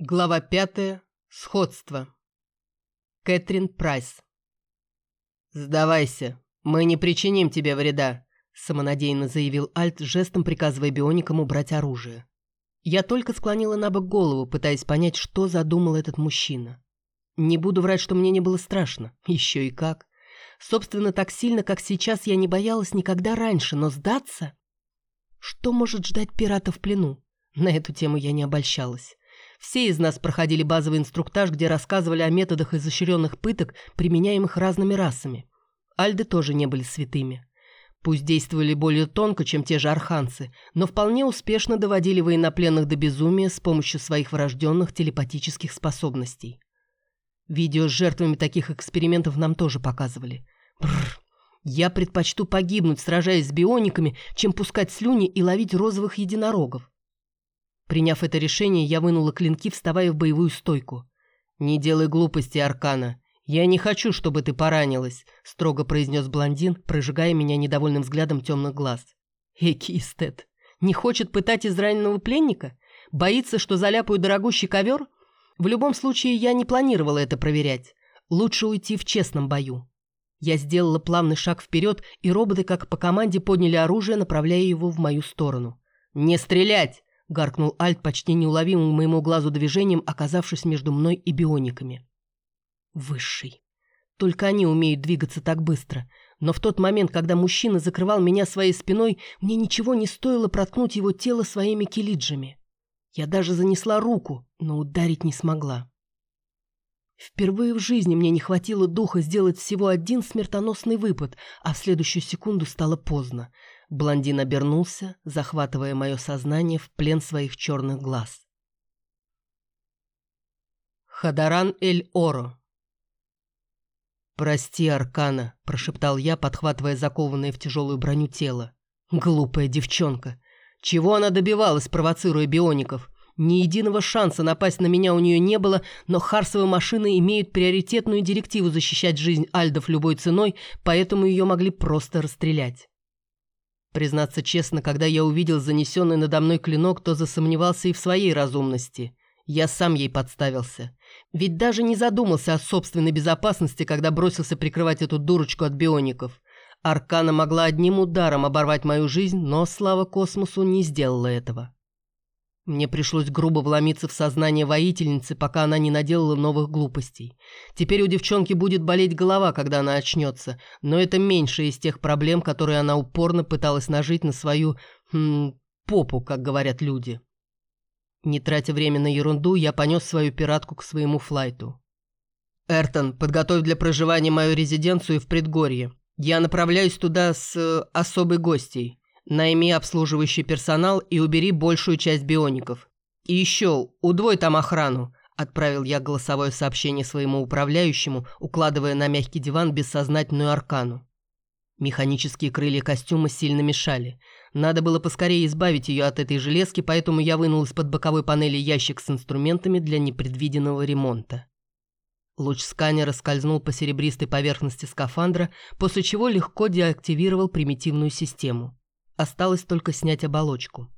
Глава пятая. Сходство. Кэтрин Прайс. «Сдавайся, мы не причиним тебе вреда», — самонадеянно заявил Альт, жестом приказывая бионикам убрать оружие. Я только склонила на бок голову, пытаясь понять, что задумал этот мужчина. Не буду врать, что мне не было страшно. Еще и как. Собственно, так сильно, как сейчас, я не боялась никогда раньше, но сдаться? Что может ждать пирата в плену? На эту тему я не обольщалась. Все из нас проходили базовый инструктаж, где рассказывали о методах изощренных пыток, применяемых разными расами. Альды тоже не были святыми. Пусть действовали более тонко, чем те же арханцы, но вполне успешно доводили военнопленных до безумия с помощью своих врожденных телепатических способностей. Видео с жертвами таких экспериментов нам тоже показывали. Бррр. Я предпочту погибнуть, сражаясь с биониками, чем пускать слюни и ловить розовых единорогов. Приняв это решение, я вынула клинки, вставая в боевую стойку. «Не делай глупости, Аркана. Я не хочу, чтобы ты поранилась», — строго произнес блондин, прожигая меня недовольным взглядом темных глаз. Эки эстет. Не хочет пытать израненного пленника? Боится, что заляпаю дорогущий ковер? В любом случае, я не планировала это проверять. Лучше уйти в честном бою. Я сделала плавный шаг вперед, и роботы, как по команде, подняли оружие, направляя его в мою сторону. «Не стрелять!» — гаркнул Альт почти неуловимым моему глазу движением, оказавшись между мной и биониками. Высший. Только они умеют двигаться так быстро. Но в тот момент, когда мужчина закрывал меня своей спиной, мне ничего не стоило проткнуть его тело своими килиджами. Я даже занесла руку, но ударить не смогла. Впервые в жизни мне не хватило духа сделать всего один смертоносный выпад, а в следующую секунду стало поздно. Блондин обернулся, захватывая мое сознание в плен своих черных глаз. Хадаран Эль-Оро «Прости, Аркана», – прошептал я, подхватывая закованное в тяжелую броню тело. «Глупая девчонка! Чего она добивалась, провоцируя биоников? Ни единого шанса напасть на меня у нее не было, но Харсовые машины имеют приоритетную директиву защищать жизнь Альдов любой ценой, поэтому ее могли просто расстрелять. Признаться честно, когда я увидел занесенный надо мной клинок, то засомневался и в своей разумности. Я сам ей подставился. Ведь даже не задумался о собственной безопасности, когда бросился прикрывать эту дурочку от биоников. Аркана могла одним ударом оборвать мою жизнь, но, слава космосу, не сделала этого. Мне пришлось грубо вломиться в сознание воительницы, пока она не наделала новых глупостей. Теперь у девчонки будет болеть голова, когда она очнется, но это меньше из тех проблем, которые она упорно пыталась нажить на свою... Хм, попу, как говорят люди. Не тратя время на ерунду, я понес свою пиратку к своему флайту. «Эртон, подготовь для проживания мою резиденцию в предгорье. Я направляюсь туда с э, особой гостей. Найми обслуживающий персонал и убери большую часть биоников. И еще, удвой там охрану», – отправил я голосовое сообщение своему управляющему, укладывая на мягкий диван бессознательную аркану. Механические крылья костюма сильно мешали. Надо было поскорее избавить ее от этой железки, поэтому я вынул из-под боковой панели ящик с инструментами для непредвиденного ремонта. Луч сканера скользнул по серебристой поверхности скафандра, после чего легко деактивировал примитивную систему. Осталось только снять оболочку.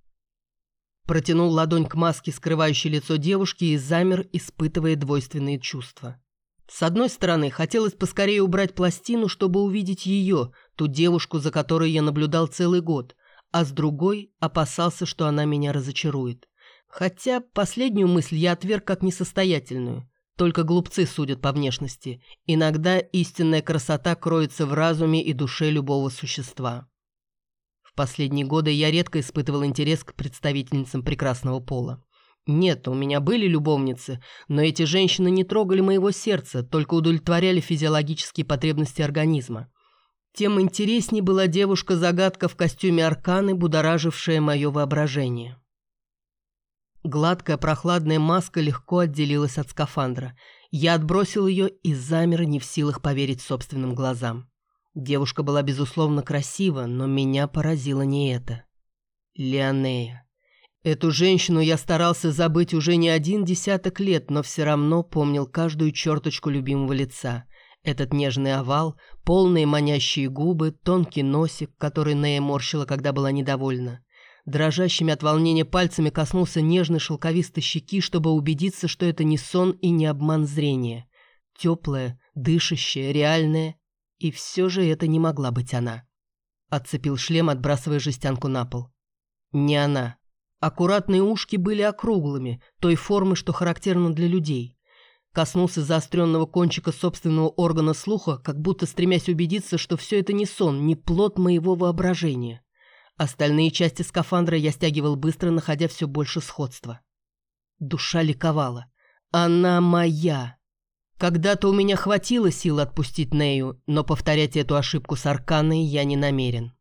Протянул ладонь к маске, скрывающей лицо девушки, и замер, испытывая двойственные чувства. С одной стороны, хотелось поскорее убрать пластину, чтобы увидеть ее, ту девушку, за которой я наблюдал целый год, а с другой опасался, что она меня разочарует. Хотя последнюю мысль я отверг как несостоятельную. Только глупцы судят по внешности. Иногда истинная красота кроется в разуме и душе любого существа. Последние годы я редко испытывал интерес к представительницам прекрасного пола. Нет, у меня были любовницы, но эти женщины не трогали моего сердца, только удовлетворяли физиологические потребности организма. Тем интереснее была девушка-загадка в костюме арканы, будоражившая мое воображение. Гладкая прохладная маска легко отделилась от скафандра. Я отбросил ее и замер, не в силах поверить собственным глазам. Девушка была, безусловно, красива, но меня поразило не это. Леонея. Эту женщину я старался забыть уже не один десяток лет, но все равно помнил каждую черточку любимого лица. Этот нежный овал, полные манящие губы, тонкий носик, который Нея морщила, когда была недовольна. Дрожащими от волнения пальцами коснулся нежной шелковистой щеки, чтобы убедиться, что это не сон и не обман зрения. Теплая, дышащая, реальная. И все же это не могла быть она. Отцепил шлем, отбрасывая жестянку на пол. Не она. Аккуратные ушки были округлыми, той формы, что характерно для людей. Коснулся заостренного кончика собственного органа слуха, как будто стремясь убедиться, что все это не сон, не плод моего воображения. Остальные части скафандра я стягивал быстро, находя все больше сходства. Душа ликовала. Она моя. Когда-то у меня хватило сил отпустить Нею, но повторять эту ошибку с Арканой я не намерен.